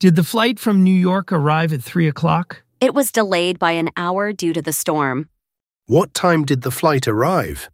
Did the flight from New York arrive at 3 o'clock? It was delayed by an hour due to the storm. What time did the flight arrive?